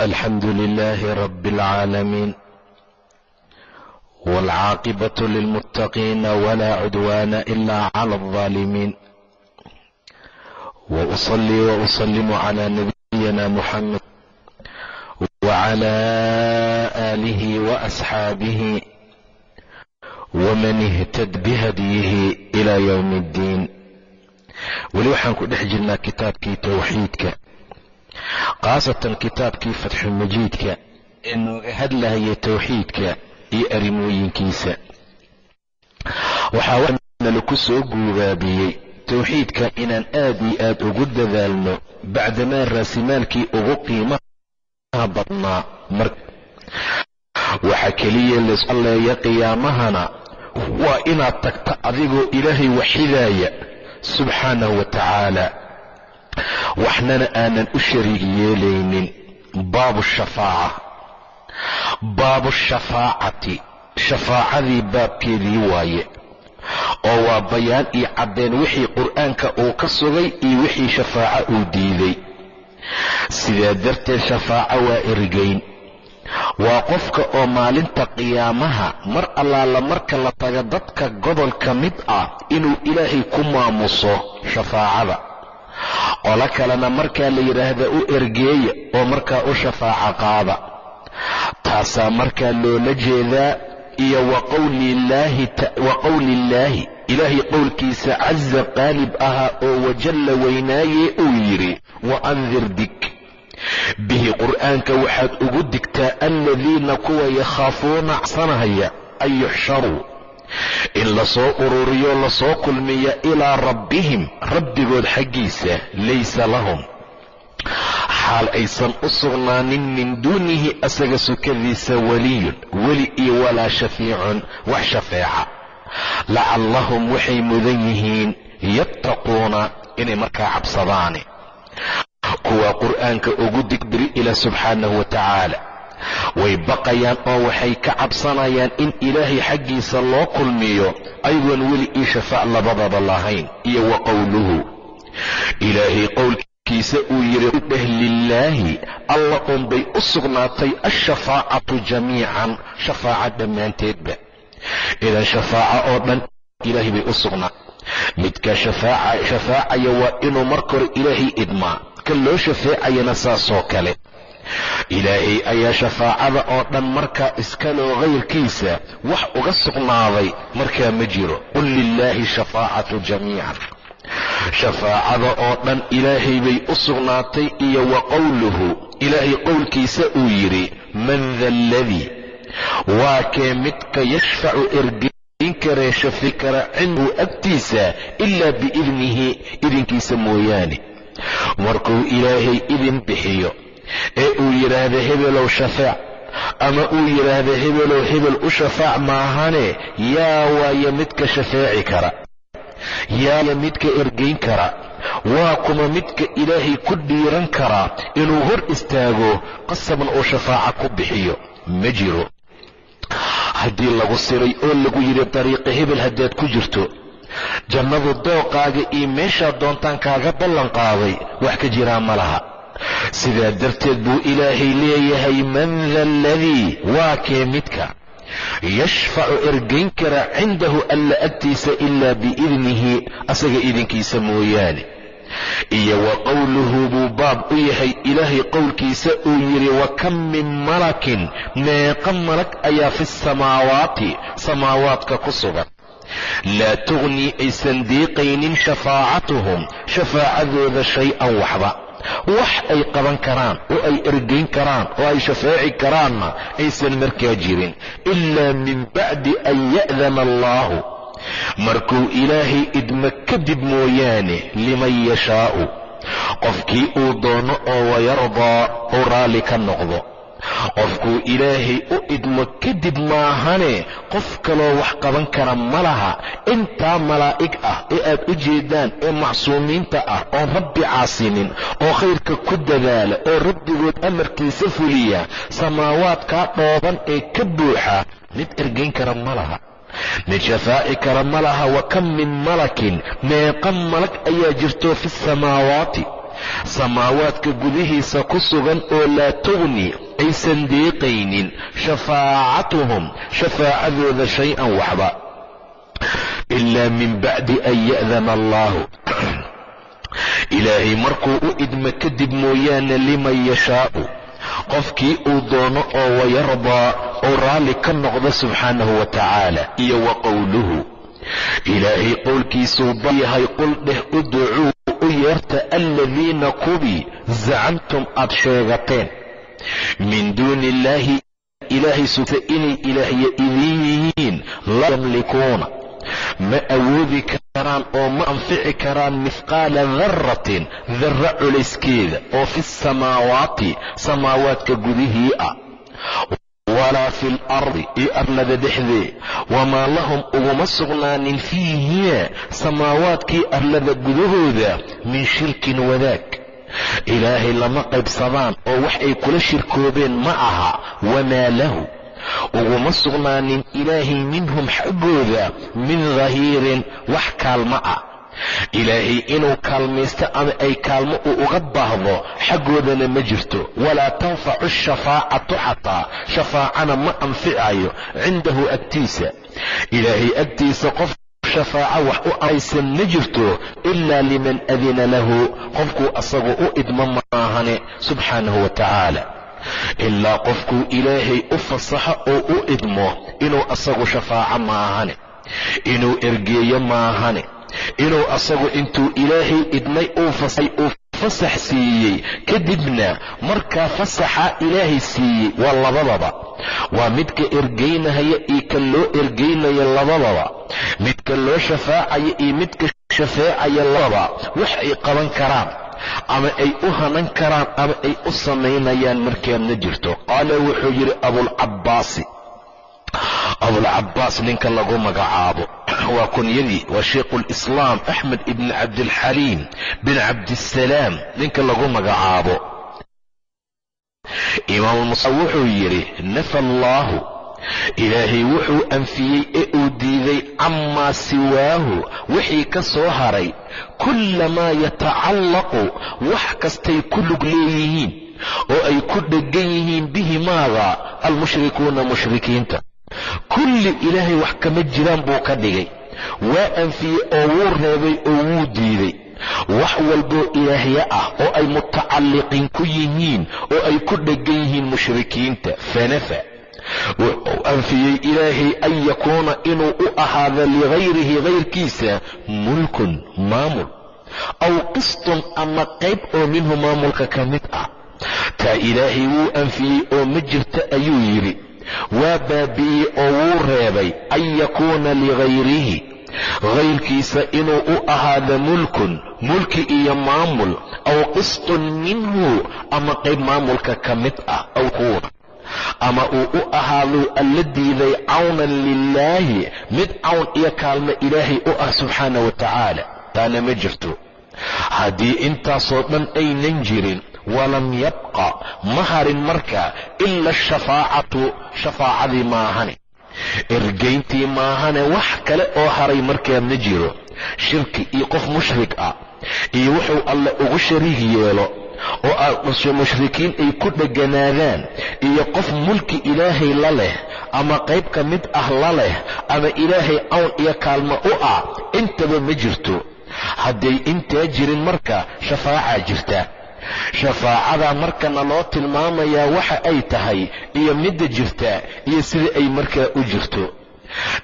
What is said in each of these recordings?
الحمد لله رب العالمين والعاقبة للمتقين ولا عدوان إلا على الظالمين وأصلي وأسلم على نبينا محمد وعلى آله وأصحابه ومن اهتد بهديه إلى يوم الدين weli waxaan ku dhex jirnaa kitaabkii towxiidka khaasatan kitaabkii fatxulmajiidka ee nooga hadlahaya towxiidka iyo arrimooyinkiisa. Waxaa waxnala ku soo guubaabiyey towxiidka inaan aad iyo aad ugu dadaalno bacdamaa raasimaalkii ugu qiimaha badnaa mar waxaa keliya alleeya qiyaamahana waa inaad tagta adigoo ilaahay waxidaaya subxaanahu wa tacaala waxnana aanan u shariig yeelaynin. Baabu shafaaca. Baabu shafaacati. Shafaacadii baabkeedii waaye. Oo waa bayaan iyo caddeen wixii qur'aanka uu ka sugay iyo wixii shafaaco uu diiday. Sidaa darteed shafaaco waa ergeyn. Waa qofka oo maalinta qiyaamaha mar allaala marka la taga dadka gobol ka mid ah inuu ilaahay ku maamuso shafaacada qolo kalena markaa la yidhaahda u ergeeya oo markaa u shafaaco qaada. Taasaa markaa loola jeedaa iyo wa qowliillaahi ilaahay qowlkiisa casa qaalib ahaa oo wajalla weynaaye uu yidhi wa andir dig bihi qur'aanka waxaad ugu digtaa aladiina kuwa yakhaafuuna csanahaya an yuxsharuu in la soo ururiyo la soo kulmiya ilaa rabbihim rabbigood xaggiisa laysa lahum. Xaal aysan u sugnaanin min duunihi asaga sukadiisa weliyun weli iyo walaa shafiicun wax shafeeca. Lacallahum waxay mudan yihiin yattaquuna inay markaa cabsadaane kuwa qur'aanka ugu digbiri ilaa subxaanahu wa tacaala way baqayaan oo waxay ka cabsanayaan in ilaahay xaggiisa loo kulmiyo ayagoon weli ii shafaac labadaba lahayn. Iyo wa qowluhu ilaahay qowlkiisa uu yidhi dheh lilaahi alla unbay u sugnaatay alshafaacatu jamiican shafaaca dhammaanteedba. Idan shafaaca oo dhan ilaahay bay u sugnaa midka shafaacaya waa inuu marka hore ilaahay idmaa. Kan loo shafeecayana saasoo kale ilaahay ayaa shafaacada oo dhan markaa iskaloo kayrkiisa wax uga sugnaaday markaa ma jiro. Qul lilaahi shafaacatu jamiican. Shafaacada oo dhan ilaahay bay u sugnaatay iyo wa qowluhu ilaahay qowlkiisa uu yidhi man da aladii waa kee midka yashfacu ergeyn karee shafi kara cindahu agtiisa ilaa biidnihi idinkiisa mooyaane. Markuu ilaahay idin bixiyo ee uu yidhaahda hebelow shafaac ama uu yidhaahda hebelow hebel u shafaac maahane yaa waaye midka shafeeci kara yaaya midka ergayn kara waa kuma midka ilaahay ku dhiiran karaa inuu hor istaago qasabna uu shafaaca ku bixiyo ma jiro. Haddii lagu siray oo lagu yidhi dariiqa hebel haddaad ku jirto jannadu dooqaaga iyo meeshaad doontaan kaaga ballan qaaday wax ka jiraa ma laha sidaa darteed buu ilaahay leeyahay man da aladii waa kee midka? Yashfacu ergayn kara cindahu alla agtiisa ilaa biidnihi asaga idinkiisa mooyaane. Iyo wa qowluhu buu baab u yahay ilaahay qowlkiisa uu yidhi wa kam min malakin? Meeqa malag ayaa fi samaawaati samaawaadka ku sugan. Laa tugnii aysan diiqaynin shafaacatuhum shafaacadooda shay-an waxba wax ay qaban karaan oo ay ergayn karaan oo ay shafaaci karaanna aysan markaa jirin. Ilaa min bacdi an ya'dana allaahu markuu ilaahay idma kadib mooyaane liman yashaa'u. Qofkii uu doono oo wayardaa uu raalli ka noqdo qofkuu ilaahay u idmo kadib maahane qof kaloo wax qaban kara ma laha. Intaa malaa'ig ah ee aad u jeedaan ee macsuumiinta ah oon rabbi caasinin oo khayrka ku dadaala oo rabbigood amarkiisa fuliya samaawaadkaa dhooban ee ka buuxa mid ergayn kara ma laha. Mid shafaaci kara ma laha wa kam min malakin? Meeqa malag ayaa jirto fi samaawaati samaawaadka gudihiisa ku sugan oo laa tugni aysan deeqaynin shafaacatuhum shafaacadooda shay-an waxba. Ilaa min bacdi an ya'dana allaahu ilaahay markuu u idmo kadib mooyaane liman yashaa'u qofkii uu doono oo wayardaa oo raalli ka noqda subxaanahu wa tacaala iyo wa qowluhu ilaahay qowlkiisuu bayahay qul dheh uducuu u yeerta aladiina kubii zacamtum aad sheegateen. Min duuni illaahi ilaahay sugta inay ilaahya idiin yihiin laa yamlikuuna. Ma awoodi karaan oo ma anfici karaan mihqaala darratin darra culayskeeda oo fi samaawaati samaawaadka gudihii ah walaa fi lardi iyo arlada dhexdee wamaa lahum uguma sugnaanin fiihiya samaawaadkii arlada gudahooda min shirkin wadaag ilaahay lama qaybsadaan oo wax ay kula shirkoobeen ma aha wamaa lahu uguma sugnaanin ilaahay minhum xaggooda min dahiirin wax kaalmo ah ilaahay inuu kaalmaysto ama ay kaalmo uu uga baahdo xaggoodana ma jirto. Walaa tanfacu shafaacatu xataa shafaacana ma anficayo cindahu agtiisa. Ilaahay agtiisa qof shafaaco wax u aysan ma jirto ilaa liman adina lahu qofkuu asagu u idmo maahane subxaanahu wa tacaala ilaa qofkuu ilaahay u fasaxo oo u idmo inuu asagu shafaaco maahane inuu ergeeyo maahane inuu asagu intuu ilaahay idmay uu fasax siiyey. Kadibna markaa fasaxa ilaahay siiyey waa labadaba. Waa midka ergaynahaya iyo ka loo ergaynaya labadaba. Midka loo shafaacaya iyo midka shafeecaya lababa wax ay qaban karaan ama ay u hanan karaan ama ay u samaynayaan markaadna jirto. Qaala wuxuu yidhi abulcabbaasi abulcabbaas ninka lagu magacaabo. Waa kunyadii waa shaykhu lislaam axmed ibni cabdilxaliim bin cabdisalaam ninka lagu magacaabo. Imaam musa wuxuu yidhi nafa allaahu ilaahay wuxuu anfiyey ee uu diiday camaa siwaahu. Wixii ka soo haray kullamaa yatacallaqu. Wax kastay ku lug leeyihiin oo ay ku dheggan yihiin bihi maaga almushrikuuna mushrikiinta kulli ilaahay wax kama jiraan buu ka dhigay. Waa anfiyey oo wuu reebay oo wuu diiday wax walboo ilaahya ah oo ay mutacalliqiin ku yihiin oo ay ku dheggan yihiin mushrikiinta fanafa. Wuxuu anfiyey ilaahay an yakuuna inuu u ahaado ligayrihi kayrkiisa mulkun maamul. Aw qistun ama qayb oo minhu maamulka ka mid ah. Taa ilaahay wuu anfiyey oo ma jirta ayuu yidhi waa baabi'iyey oo wuu reebay an yakuuna ligayrihi kayrkiisa inuu u ahaado mulkun mulki iyo maamul aw qistun minhu ama qayb maamulka ka mid ah aw kuuna ama uu u ahaaduu alla diiday cawnan lilaahi mid cawn iyo kaalmo ilaahay u ah subxaana wa tacaala taana ma jirto. Haddii intaasoo dhan aynan jirin walam yabqa. Ma harin marka ila ashafaacatu shafaacadii maahane ergayntii maahane wax kale oo haray markaa ma jiro. Shirki iyo qof mushrik ah iyo wuxuu alle ugu shariig yeelo oo mushrikiin ay ku dheganaadaan iyo qof mulki ilaahay la leh ama qayb ka mid ah la leh ama ilaahay cawn iyo kaalmo u ah intaba ma jirto. Hadday intaa jirin marka shafaacaa jirta shafaacada markana loo tilmaamayaa waxa ay tahay iyo midda jirta iyo sida ay markaa u jirto.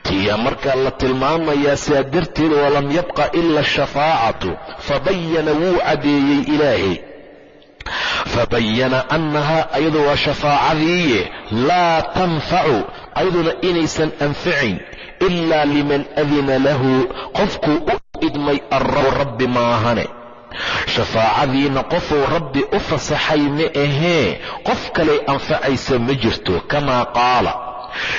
Tiya markaa la tilmaamayaa sidaa darteed walam yabqa ila ashafaacatu fabayana wuu caddeeyey ilaahay. Fabayana annahaa ayadu waa shafaacadiiye laa tanfacu ayaduna inaysan anfacayn ilaa liman adina lahu qofkuu u idmay rabbi maahane shafaacadiina qofuu rabbi u fasaxay ma ahee qof kaley anfacaysa ma jirto kamaa qaala.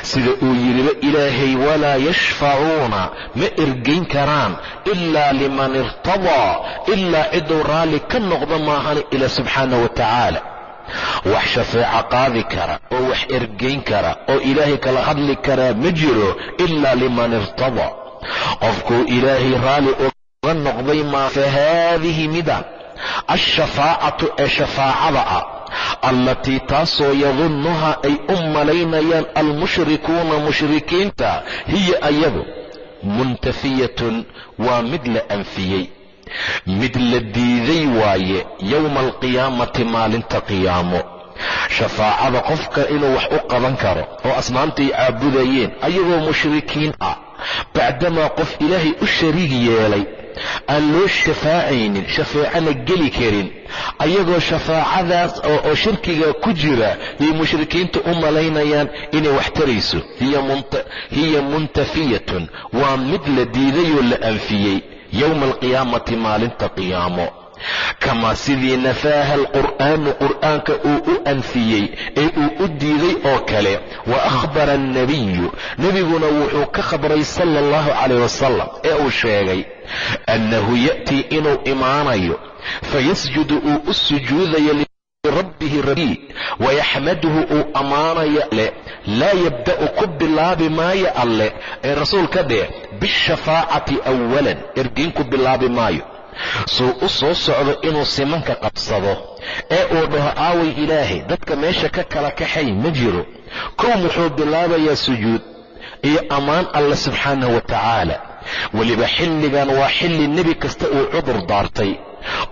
Sida uu yidhiba ilaahay walaa yashfacuuna ma ergayn karaan ilaa liman irtadaa ilaa ciduu raalli ka noqdo maahani ila subxaana wa tacaala. Wax shafeeco qaadi kara oo wax ergayn kara oo ilaahay kala hadli karaa ma jiro ilaa liman irtadaa. Qofkuu ilaahay raalli uga noqday maa fa mida? Alshafaacatu ee shafaacada ah allatii taasoo yadunnuhaa ay u malaynayaan almushrikuuna mushrikiinta hiya ayadu muntafiyatun waa mid la anfiyey mid la diiday waaye yowma alqiyaamati maalinta qiyaamo. Shafaacada qofka inuu wax u qaban karo oo asnaamtay caabudayeen ayagoo mushrikiin ah bacdamaa qof ilaahay u shariig yeelay aan loo shafaacaynin shafeecana geli karin. Ayagoo shafaacadaas oo shirkiga ku jira yay mushrikiinta u malaynayaan inay wax tarayso hiya muntafiyatun. Waa mid la diidayoo la anfiyey yowma alqiyaamati maalinta qiyaamo kamaa sidii nafaaha alqur'aanu qur'aanka uu u anfiyey ee uu u diiday oo kale wa akhbara annabiyu nebiguna wuxuu ka khabray sala allahu calayh wasalam ee uu sheegay annahu ya'tii inuu imaanayo fayasjudu uu u sujuudayo lirabbihi rabbii wayaxmaduhu uu ammaanayo alle laa yabda'u ku bilaabi maayo alle. Ee rasuulka dheh bishafaacati awalan ergeyn ku bilaabi maayo suu u soo socdo inuu simanka qabsado. Ee uu dhaho aaway ilaahay dadka meesha ka kala kaxay ma jiro. Kow muxuu bilaabayaa sujuud iyo ammaan alle subxaanahu wa tacaala weliba xilligan waa xilli nebi kasta uu cudur daartay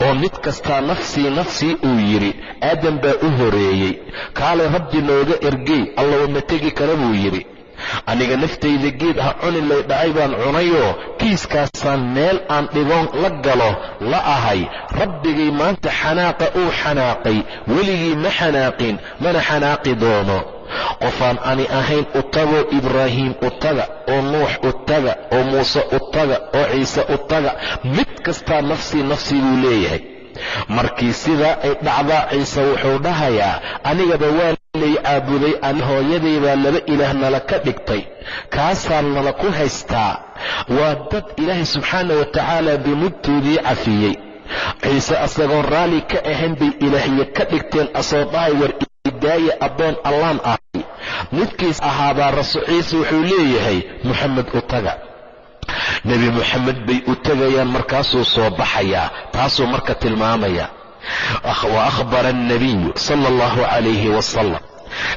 oo mid kastaa nafsii nafsii uu yidhi aadam baa u horeeyey. Kaalay rabbi nooga ergey allawa ma tegi kara buu yidhi aniga naftayda geed ha cuni lay dhacay baan cunayoo kiiskaasaan meel aan dhigoon la galo la ahay. Rabbigay maanta xanaaqa uu xanaaqay. Weligii ma xanaaqin mana xanaaqi doono. Qofaan ani ahayn u tagoo ibraahiim u taga oo nuux u taga oo muuse u taga oo ciise u taga mid kastaa nafsii buu leeyahay. Markii sidaa ay dhacdaa ciise wuxuu dhahayaa anigaba waa lay caabuday ani hooyaday baa laba ilaah nala ka dhigtay kaasaa nala ku haystaa? Waa dad ilaahay subxaana wa tacaala dunuubtoodii cafiyey. Ciise asagoon raalli ka ahayn bay ilaahye ka dhigteen asoo dhahay war idaaya addoon allaan ahay. Midkiis ahaabaa rasul ciise wuxuu leeyahay moxamed u taga. Nebi moxamed bay u tegayaan markaasuu soo baxayaa taasuu marka tilmaamaya wa akhbara annabiyu sala allahu calayhi wasalam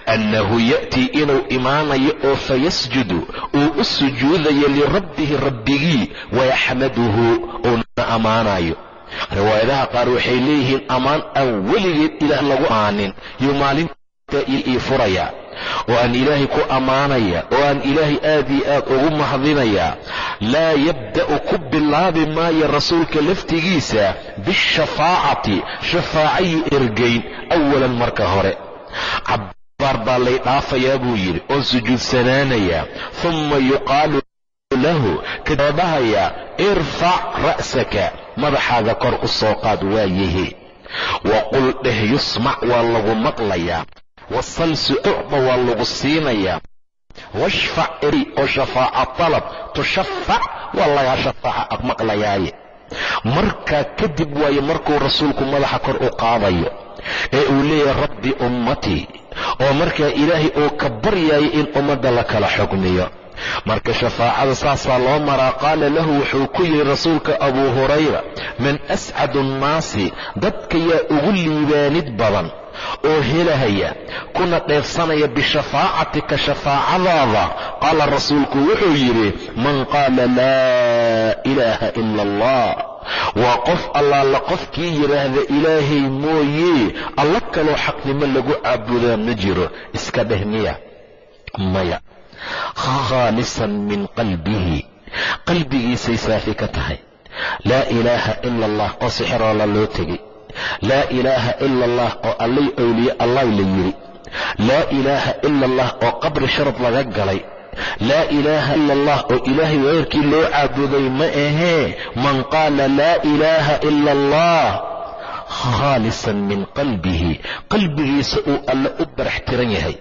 annahu ya'tii inuu imaanayo oo fayasjudu uu u sujuudayo lirabbihi rabbigii wayaxmaduhu uuna ammaanayo riwaayadaha qaar waxay leeyihiin ammaan aan weligeed ilaah lagu aanin yuu maalinta ii furayaa oo aan ilaahay ku ammaanaya oo aan ilaahay aad iyo aad ugu mahadinayaa laa yabda'u ku bilaabi maayo rasuulka laftigiisa bishafaacati shafaacayi ergayn awalan marka hore. Cabbaar baa lay dhaafayaa buu yidhi oon sujuudsanaanayaa humma yuqaalu lahu dhahayaa irfac ra'saka madaxaaga kor u soo qaad waayahe waqul dheh yusmac waa lagu maqlayaa wasalsi ucda waa lagu siinayaa washfac eri oo shafaaca talab tushafac waa lagaa shafaaca maqlayaaye markaa kadib waaye markuu rasuulku madaxa kor u qaadayo ee uu leeyahay rabbi ummatii oo markaa ilaahay uu ka baryaayo in ummadda la kala xugmiyo marka shafaacada saasaa loo maraa qaala lahu wuxuu ku yidhi rasuulka abuu hurayra man ascadu annaasi dadka yaa ugu liibaanid badan oo helahaya kuna dheefsanaya bishafaacatika shafaacadaada qaala rasuulku wuxuu yidhi man qaala laa ilaaha ila allah waa qof allaala qofkii yidhaahda ilaahay mooye alla kaloo xaqnimo lagu caabudaa ma jiro. Iska dheh miya. Maya. Khaalisan min qalbihi. Qalbigiisay saafi ka tahay. Laa ilaaha ila allah oo sixiroola loo tegay laa ilaaha ila allah oo allay owliye allah la yidhi laa ilaaha ila allah oo qabri sharad laga galay. Laa ilaaha ila allah oo ilaahay weerkii loo caabuday ma ahee man qaala laa ilaaha ila allah khaalisan min qalbihi. Qalbigiisa uu alle u barax tiran yahay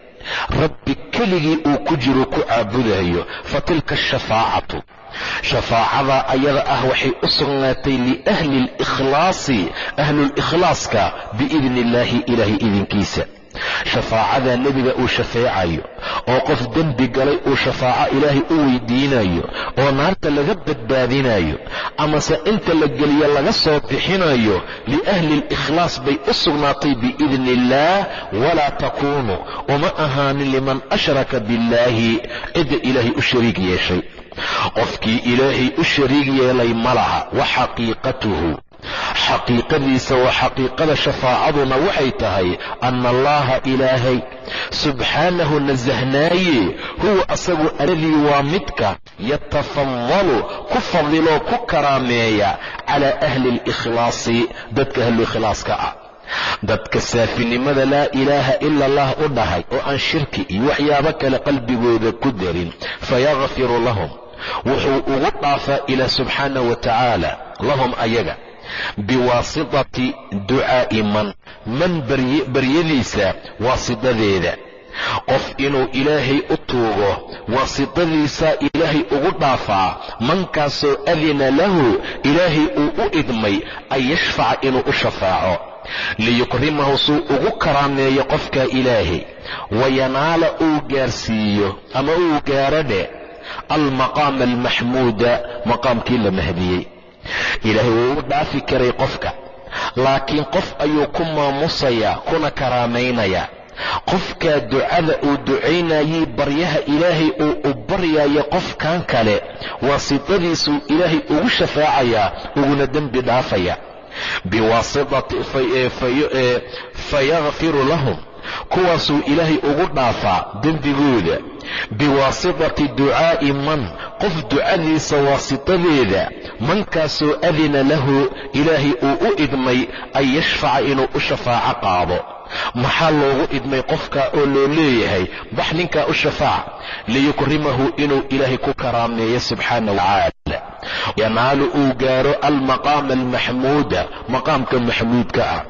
rabbi keligii uu ku jiro ku caabudayo fa tilka ashafaacatu shafaacada ayada ah waxay u sugnaatay liahli اlikhlaasi ahlulikhlaaska biidni illaahi ilaahay idinkiisa shafaacada nebiga uu shafeecayo oo qof dembi galay uu shafaaco ilaahay u weydiinayo oo naarta laga badbaadinayo amase inta la geliyo laga soo bixinayo liahli اlikhlaas bay u sugnaatay biidni illaah walaa takuunu uma ahaanin liman ashraka biاllaahi cidda ilaahay u shariig yeeshay. Qofkii ilaahay u shariig yeelay ma laha wa xaqiiqatuhu xaqiiqadiisa waa xaqiiqada shafaacaduna waxay tahay ana allaha ilaahay subxaanahu nasahnaaye huwa asagu aladii waa midka yatafadalu ku fadiloo ku karaameeya calaa ahli اlikhlaasi dadka ahluikhlaaska ah. Dadka saafinimada laa ilaaha ila allah u dhahay oo aan shirki iyo waxyaabo kale qalbigooda ku darin fayakfiru lahum. Wuxuu ugu dhaafaa ilaah subxaanah wa tacaala lahum ayaga biwaasitati ducaa'i man man baryadiisa waasitadeeda. Qof inuu ilaahay u tuugo waasitadiisaa ilaahay ugu dhaafaa mankaasoo adina lahu ilaahay uu u idmay an yashfaca inuu u shafaaco. Liyukrimahu suu ugu karaameeyo qofka ilaahay. Wayanaala uu gaarsiiyo ama uu gaaro dheh almaqaama almaxmuuda maqaamkii la mahdiyey ilaahay wuu u dhaafi karay qofka. Laakiin qof ayuu ku maamusayaa kuna karaamaynayaa qofkaa ducada uu ducaynayay baryaha ilaahay uu u baryayo qofkan kale waasitadiisuu ilaahay ugu shafaacayaa uguna dembi dhaafaya. Biwaasitati fayakfiru lahum kuwaasuu ilaahay ugu dhaafaa dembigooda biwaasitati ducaa'i man qof ducadiisa waasitadeeda mankaasoo adina lahu ilaahay uu u idmay an yashfaca inuu u shafaaco qaado. Maxaa loogu idmay qofka oo loo leeyahay bax ninkaa u shafaac? Liyukrimahu inuu ilaahay ku karaameeyo subxaana watacaala yanaalu uu gaaro almaqaama almaxmuuda maqaamka maxmuudka ah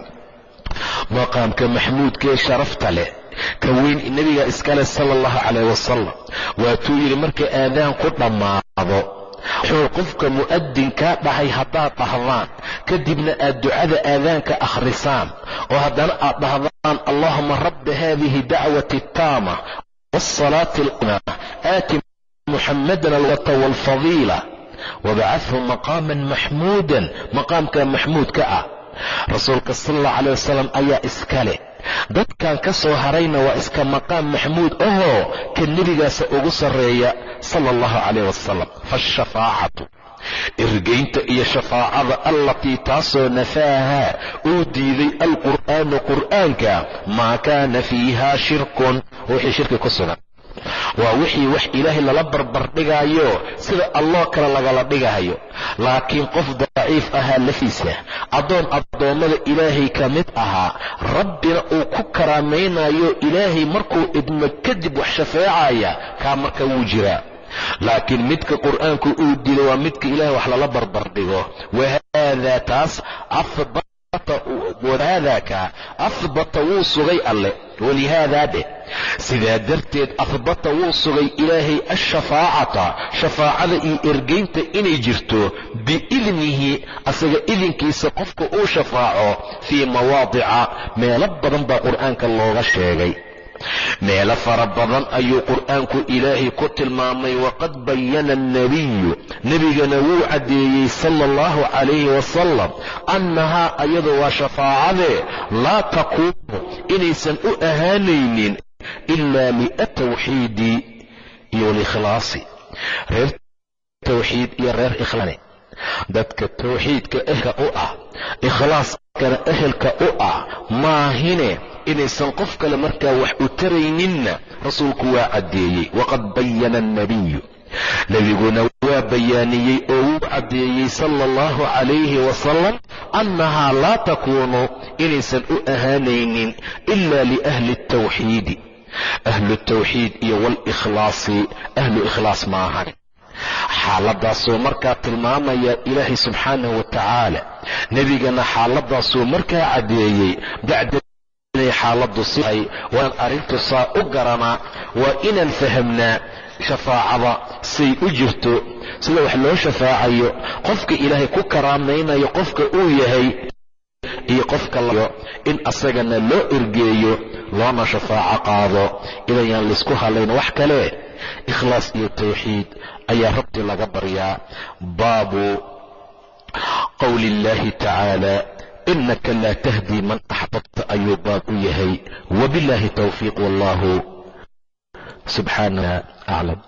maqaamka maxmuudkaee sharafta leh ka weyn nebiga iskale sala allahu calayh wasalam waatuu yidhi marka aadaan ku dhammaado wuxuu qofka mu'adinkaa dhahay haddaad dhahdaan kadibna aad ducada aadaanka akhrisaan. Oo haddana aad dhahdaan allahuma rabba haadihi dacwati attaama waasalaati alqima aati muxamadan alwata waalfadiila wabacathu maqaaman maxmuudan maqaamka maxmuudka ah rasuulka sala allahu calayh wasalam ayaa iskale dadkan ka soo harayna waa iska maqaam maxmuud ahoo ka nebigaasa ugu sarreeya sala allahu calayh wasalam faashafaacatu irgaynta iyo shafaacada allatii taasoo nafaaha uu diiday alqur'aanu qur'aanka maa kaana fiiha shirkun. Wixii shirki ku sugan waa wixii wax ilaahay lala barbardhigaayo sida alloo kale lagala dhigayo laakiin qof daciif ahaa lafiisa. Addoon addoommada ilaahay ka mid ahaa. Rabbina uu ku karaamaynayo ilaahay markuu idmo kadib wax shafeecaya kaa marka wuu jiraa. Laakiin midka qur'aanku uu dilo waa midka ilaahay wax lala barbardhigo wahaada taas wadaadaka ahbata wuu sugay alle walihaadaa dheh sidaa darteed ahbata wuu sugay ilaahay ashafaacata shafaacada iyo ergaynta inay jirto biidnihi asaga idinkiisa qofka uu shafaaco fii mawaadica meelo badan baa qur'aanka looga sheegay meelo fara badan ayuu qur'aanku ilaahay ku tilmaamay waqad bayana alnebiyu nebigana wuu caddeeyey sala allahu calayhi wasalam annahaa ayadu waa shafaacadee laa taquumu inaysan u ahaanaynin ilaa liatawxiidi iyo alikhlaasi reer tawxiid iyo reer ikhlaane dadka tawxiidka ehelka u ah ikhlaaskana ehelka u ah maahine inaysan qof kale markaa wax u tarayninna rasuulku waa caddeeyey. Waqad bayana alnebiyu nebiguna waa bayaaniyey oo wuu caddeeyey sala allahu calayhi wasalam annahaa laa takuunu inaysan u ahaanaynin ila liahli altawxiidi ahlu tawxiid iyo walikhlaasi ahlu ikhlaas ma ahan xaaladaasuu markaa tilmaamaya ilaahay subxaanahu wa tacaala nebigana xaaladaasuu markaa caddeeyey bacda inay xaaladdu sihay waan arrintu saa u garanaa waa inaan fahamnaa shafaacada say u jirto sida wax loo shafaacayo qofka ilaahay ku karaamaynayo qofka uu yahay iyo qofka in asagana loo ergeeyo loona shafaaco qaado. Inayaan laysku halayn wax kale ikhlaas iyo tawxiid ayaa rabti laga baryaa. Baabu qowli illahi tacaala inaka laa tahdii man axbabta ayuu baab u yahay. Wabillahi towfiiq wallahu subxaana aclam